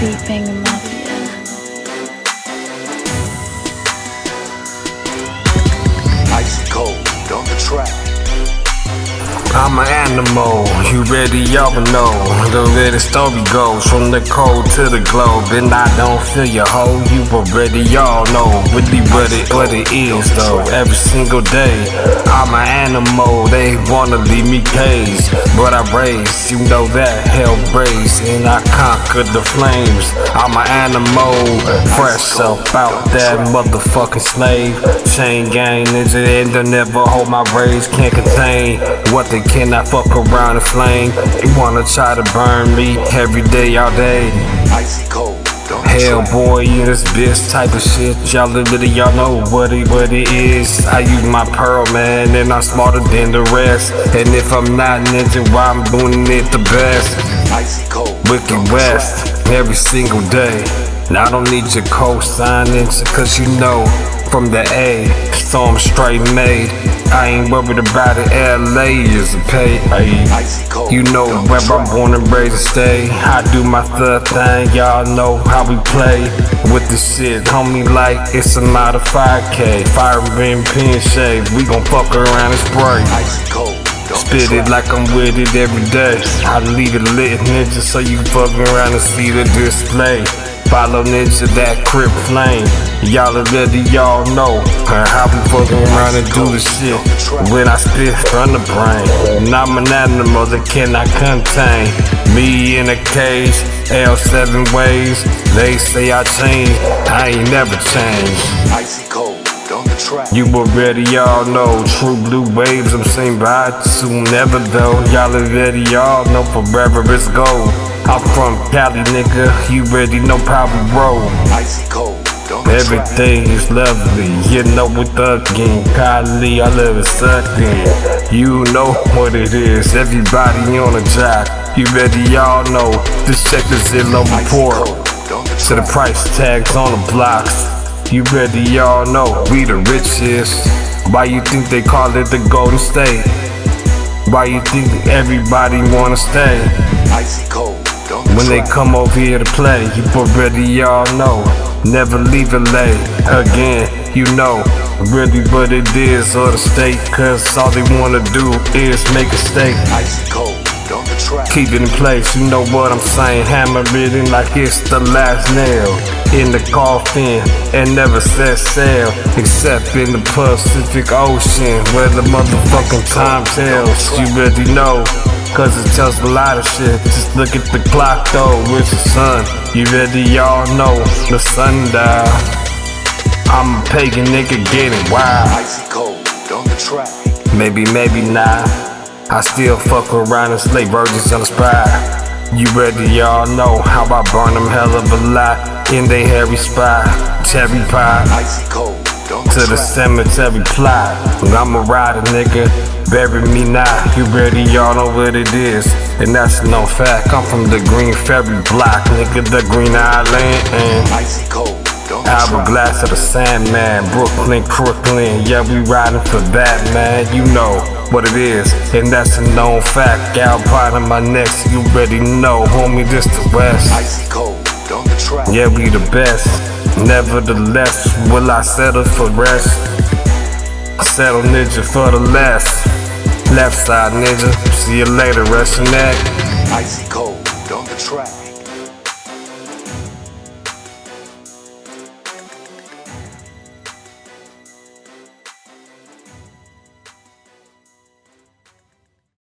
Beat Banger Mafia. I'm an animal, you ready, y'all know. The way the story goes, from the cold to the globe. And I don't feel your hoe, you already y'all know. Really what it, what it is though, every single day I'm an animal, they wanna leave me caged But I raise, you know that, hell raised And I conquer the flames. I'm an animal, fresh up out that motherfucking slave. Chain gang ninja, and they'll never hold my rage Can't contain what they cannot fuck around and flame. They wanna try to burn me every day, all day. Icy cold Hell boy, you this bitch type of shit. Y'all really y'all know what it what it is. I use my pearl man, and I'm smarter than the rest. And if I'm not ninja, why I'm doing it the best? Icy cold Wicked the West every single day. Now I don't need your cosign ninja, cause you know from the A, storm straight made. I ain't worried about it, LA is a pay. You know where I'm born and raised to stay. I do my third thing, y'all know how we play with the shit, homie. Like it's a modified K. Fire beam pin shade, we gon' fuck around and spray. Spit it like I'm with it every day. I leave it lit, ninja, so you fuck around and see the display. Follow ninja that crib flame. Y'all already y'all know how we fucking around and do the shit. When I spit from the brain, and I'm an animal that cannot contain. Me in a cage, L7 ways. They say I changed, I ain't never changed. Icy cold. You already y'all know True blue waves I'm seen by soon never though. Y'all already y'all know forever it's gold. I'm from Cali nigga You already know Power Road Icy cold is lovely You know what again Kylie I love it sucking. You know what it is Everybody on the job You ready y'all know This check is Zillow Icy report on the to the track. price tags on the blocks. You ready, y'all know we the richest. Why you think they call it the Golden State? Why you think everybody wanna stay? Icy cold When they come over here to play, you already y'all know. Never leave it late. Again, you know really what it is or the state. Cause all they wanna do is make a stake. Icy cold on the track. Keep it in place, you know what I'm saying. Hammer it in like it's the last nail in the coffin and never set sail. Except in the Pacific Ocean where the motherfucking time tells. You already know. Cause it tells a lot of shit. Just look at the clock though, with the sun. You ready, y'all know the sun sundial. I'm a pagan nigga getting wild. Icy cold on the track. Maybe, maybe not. I still fuck around and slay virgins on the spot. You ready, y'all know how I burn them hell of a lot in they hairy spot. Cherry pie Icy cold to the cemetery plot. I'm a rider, nigga. Bury me not. You ready, y'all know what it is. And that's no fact. I'm from the Green Ferry block, nigga. The Green Island and. Icy cold on the track. Hourglass of the Sandman, Brooklyn, Crooklyn. Yeah, we riding for that, man. You know what it is, and that's a known fact. Alpine on my neck, so you already know, homie. This the West. Icy cold on the track. Yeah, we the best. Nevertheless, will I settle for rest? I Settle ninja for the less. Left side ninja. See you later, rest your neck. Icy cold on the track.